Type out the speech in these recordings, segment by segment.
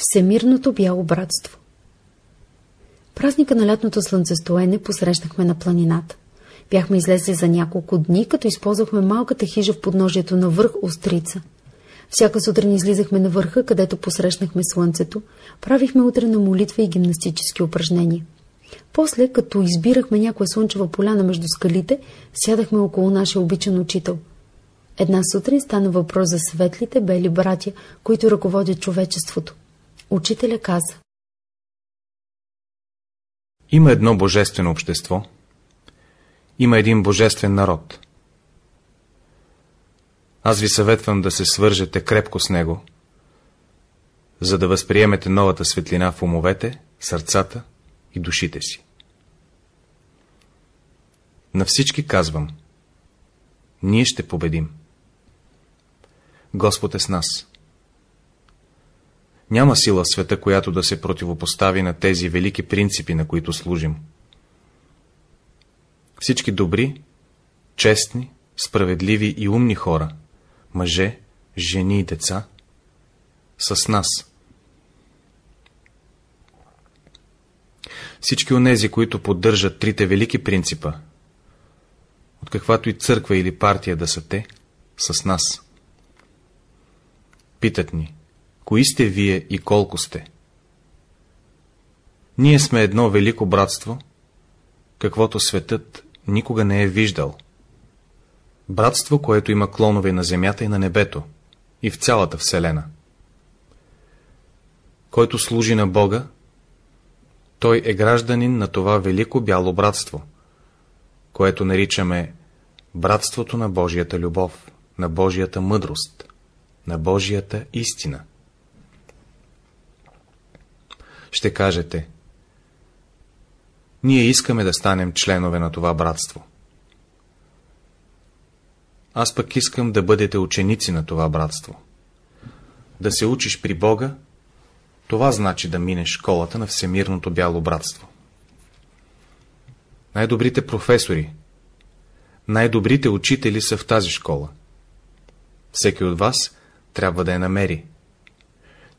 Всемирното бяло братство Празника на лятното слънцестоене посрещнахме на планината. Бяхме излезли за няколко дни, като използвахме малката хижа в подножието на върх Острица. Всяка сутрин излизахме на върха, където посрещнахме слънцето, правихме утрена молитва и гимнастически упражнения. После, като избирахме някоя слънчева поляна между скалите, сядахме около нашия обичан учител. Една сутрин стана въпрос за светлите бели братя, които ръководят човечеството. Учителя каза. Има едно божествено общество. Има един божествен народ. Аз ви съветвам да се свържете крепко с него, за да възприемете новата светлина в умовете, сърцата и душите си. На всички казвам, ние ще победим. Господ е с нас. Няма сила в света, която да се противопостави на тези велики принципи, на които служим. Всички добри, честни, справедливи и умни хора, мъже, жени и деца, са с нас. Всички онези, които поддържат трите велики принципа, от каквато и църква или партия да са те, са с нас. Питат ни, кои сте вие и колко сте? Ние сме едно велико братство, каквото светът никога не е виждал. Братство, което има клонове на земята и на небето, и в цялата Вселена. Който служи на Бога, той е гражданин на това велико бяло братство, което наричаме братството на Божията любов, на Божията мъдрост, на Божията истина. Ще кажете, ние искаме да станем членове на това братство. Аз пък искам да бъдете ученици на това братство. Да се учиш при Бога, това значи да минеш школата на Всемирното бяло братство. Най-добрите професори, най-добрите учители са в тази школа. Всеки от вас трябва да я намери.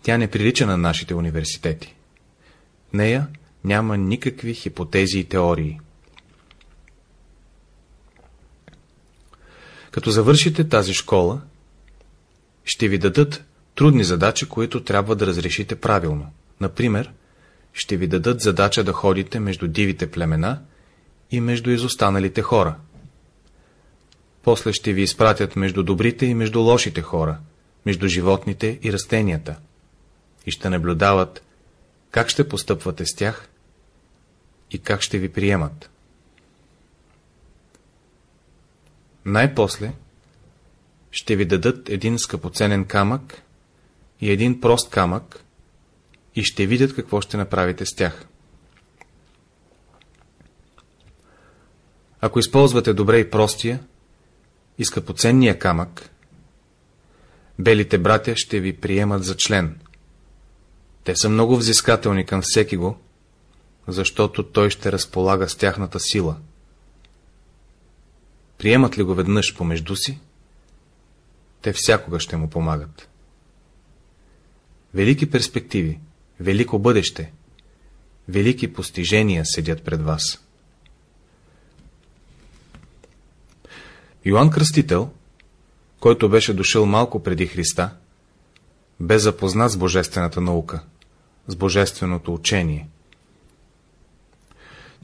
Тя не прилича на нашите университети. Нея няма никакви хипотези и теории. Като завършите тази школа, ще ви дадат трудни задачи, които трябва да разрешите правилно. Например, ще ви дадат задача да ходите между дивите племена и между изостаналите хора. После ще ви изпратят между добрите и между лошите хора, между животните и растенията. И ще наблюдават как ще постъпвате с тях и как ще ви приемат. Най-после ще ви дадат един скъпоценен камък и един прост камък и ще видят какво ще направите с тях. Ако използвате добре и простия и скъпоценния камък, белите братя ще ви приемат за член. Те са много взискателни към всеки го, защото той ще разполага с тяхната сила. Приемат ли го веднъж помежду си, те всякога ще му помагат. Велики перспективи, велико бъдеще, велики постижения седят пред вас. Йоанн Кръстител, който беше дошъл малко преди Христа, бе запознат с божествената наука, с божественото учение.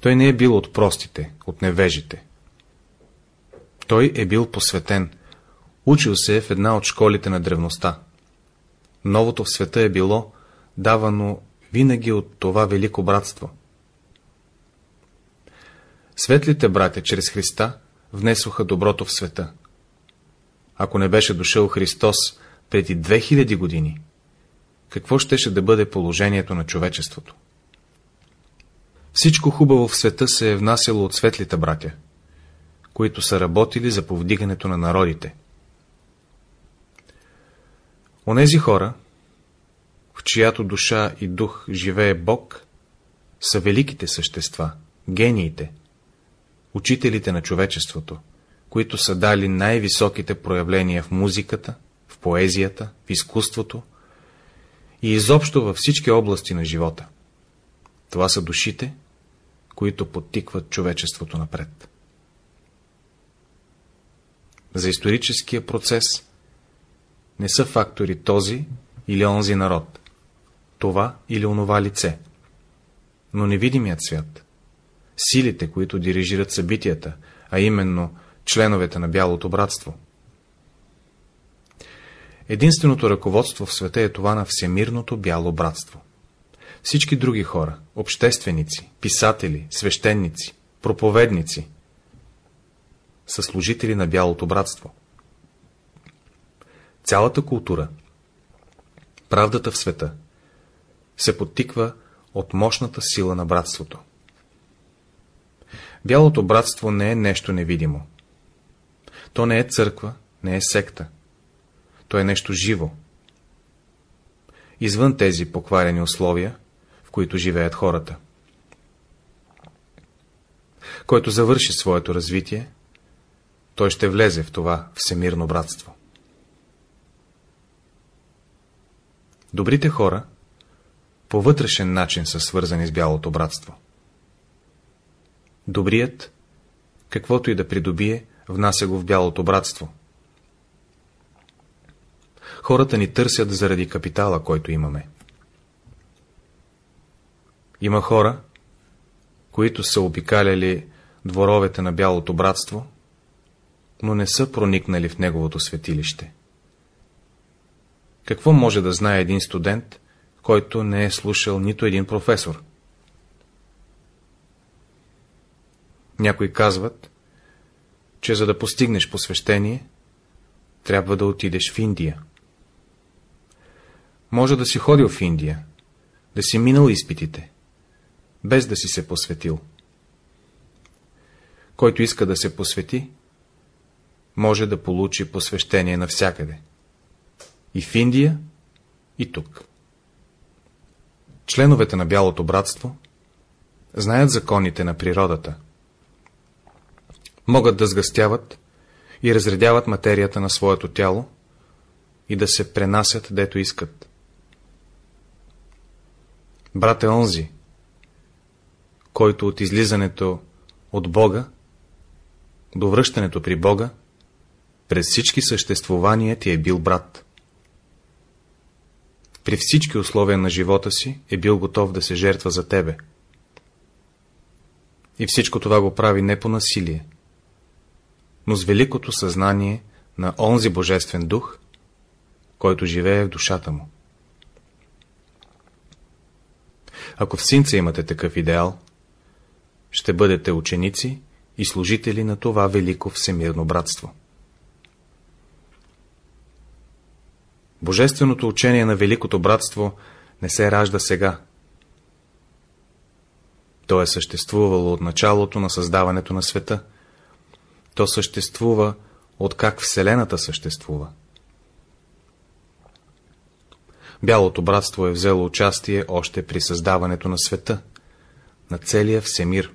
Той не е бил от простите, от невежите. Той е бил посветен, учил се в една от школите на древността. Новото в света е било давано винаги от това велико братство. Светлите братя чрез Христа внесоха доброто в света. Ако не беше дошъл Христос преди 2000 години, какво щеше да бъде положението на човечеството? Всичко хубаво в света се е внасяло от светлите братя, които са работили за повдигането на народите. Онези хора, в чиято душа и дух живее Бог, са великите същества, гениите, учителите на човечеството, които са дали най-високите проявления в музиката, в поезията, в изкуството и изобщо във всички области на живота. Това са душите, които подтикват човечеството напред. За историческия процес не са фактори този или онзи народ, това или онова лице, но невидимият свят, силите, които дирижират събитията, а именно членовете на Бялото братство. Единственото ръководство в света е това на Всемирното Бяло братство. Всички други хора, общественици, писатели, свещеници, проповедници, са служители на Бялото братство. Цялата култура, правдата в света, се подтиква от мощната сила на братството. Бялото братство не е нещо невидимо. То не е църква, не е секта. То е нещо живо. Извън тези покварени условия, в които живеят хората. Който завърши своето развитие, той ще влезе в това всемирно братство. Добрите хора по вътрешен начин са свързани с бялото братство. Добрият, каквото и да придобие, внася го в бялото братство. Хората ни търсят заради капитала, който имаме. Има хора, които са обикаляли дворовете на бялото братство, но не са проникнали в неговото светилище. Какво може да знае един студент, който не е слушал нито един професор? Някои казват, че за да постигнеш посвещение, трябва да отидеш в Индия. Може да си ходил в Индия, да си минал изпитите, без да си се посветил. Който иска да се посвети, може да получи посвещение навсякъде. И в Индия, и тук. Членовете на Бялото братство знаят законите на природата. Могат да сгъстяват и разредяват материята на своето тяло и да се пренасят дето искат. Брат е онзи, който от излизането от Бога до връщането при Бога през всички съществувания ти е бил брат. При всички условия на живота си е бил готов да се жертва за тебе. И всичко това го прави не по насилие, но с великото съзнание на онзи Божествен дух, който живее в душата му. Ако в синца имате такъв идеал, ще бъдете ученици и служители на това велико всемирно братство. Божественото учение на Великото братство не се ражда сега. То е съществувало от началото на създаването на света. То съществува от как Вселената съществува. Бялото братство е взело участие още при създаването на света, на целия всемир.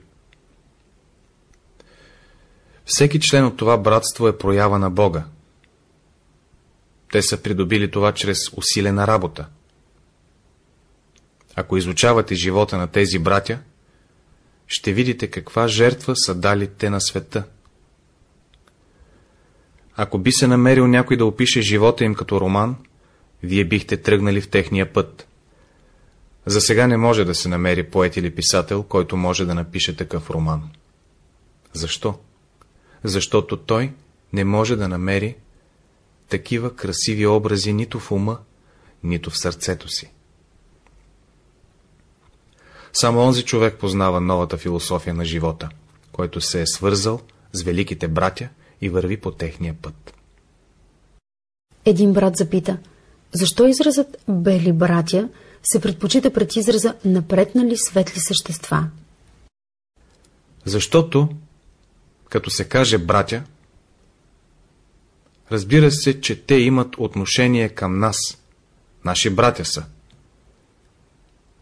Всеки член от това братство е проява на Бога. Те са придобили това чрез усилена работа. Ако изучавате живота на тези братя, ще видите каква жертва са дали те на света. Ако би се намерил някой да опише живота им като роман, вие бихте тръгнали в техния път. За сега не може да се намери поет или писател, който може да напише такъв роман. Защо? Защото той не може да намери такива красиви образи нито в ума, нито в сърцето си. Само онзи човек познава новата философия на живота, който се е свързал с великите братя и върви по техния път. Един брат запита, защо изразът бели братя се предпочита пред израза напреднали светли същества? Защото, като се каже братя, Разбира се, че те имат отношение към нас. Наши братя са.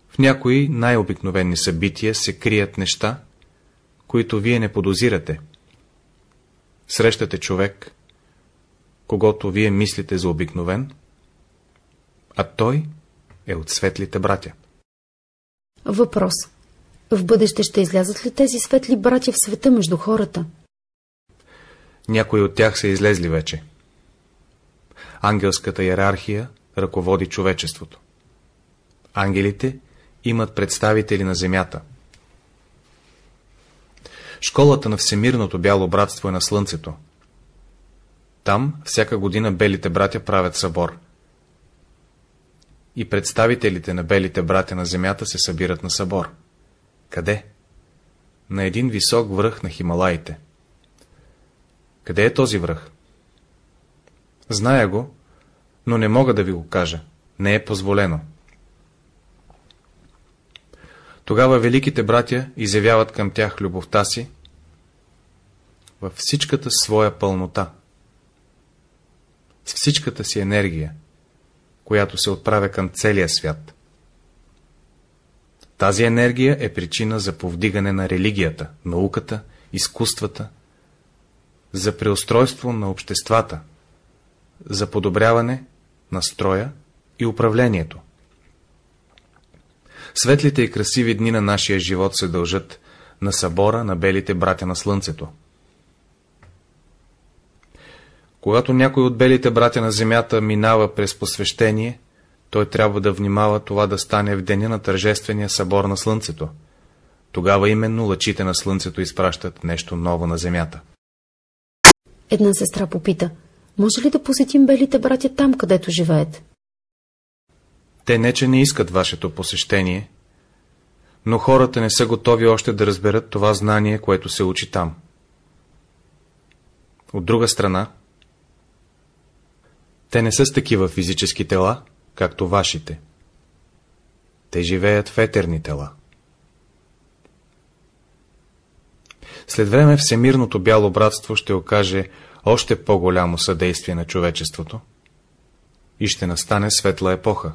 В някои най-обикновени събития се крият неща, които вие не подозирате. Срещате човек, когато вие мислите за обикновен, а той е от светлите братя. Въпрос. В бъдеще ще излязат ли тези светли братя в света между хората? Някои от тях са излезли вече. Ангелската иерархия ръководи човечеството. Ангелите имат представители на земята. Школата на Всемирното бяло братство е на Слънцето. Там всяка година белите братя правят събор. И представителите на белите братя на земята се събират на събор. Къде? На един висок връх на Хималаите. Къде е този връх? Зная го, но не мога да ви го кажа. Не е позволено. Тогава великите братя изявяват към тях любовта си във всичката своя пълнота, с всичката си енергия, която се отправя към целия свят. Тази енергия е причина за повдигане на религията, науката, изкуствата, за преустройство на обществата, за подобряване на строя и управлението. Светлите и красиви дни на нашия живот се дължат на събора на белите братя на Слънцето. Когато някой от белите братя на Земята минава през посвещение, той трябва да внимава това да стане в деня на тържествения събор на Слънцето. Тогава именно лъчите на Слънцето изпращат нещо ново на Земята. Една сестра попита, може ли да посетим белите братя там, където живеят? Те не, че не искат вашето посещение, но хората не са готови още да разберат това знание, което се учи там. От друга страна, те не са с такива физически тела, както вашите. Те живеят в етерни тела. След време Всемирното бяло братство ще окаже още по-голямо съдействие на човечеството и ще настане светла епоха.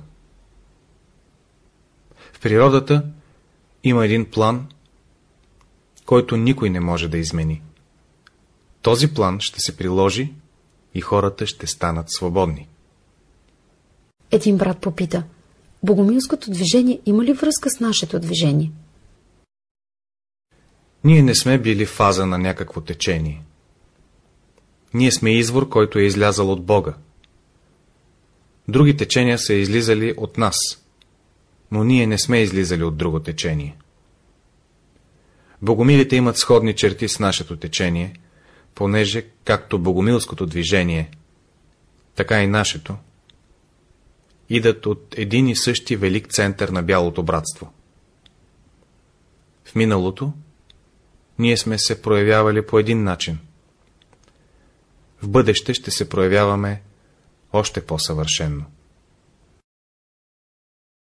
В природата има един план, който никой не може да измени. Този план ще се приложи и хората ще станат свободни. Един брат попита, Богомилското движение има ли връзка с нашето движение? Ние не сме били фаза на някакво течение. Ние сме извор, който е излязал от Бога. Други течения са излизали от нас, но ние не сме излизали от друго течение. Богомилите имат сходни черти с нашето течение, понеже както богомилското движение, така и нашето, идат от един и същи велик център на бялото братство. В миналото ние сме се проявявали по един начин. В бъдеще ще се проявяваме още по-съвършенно.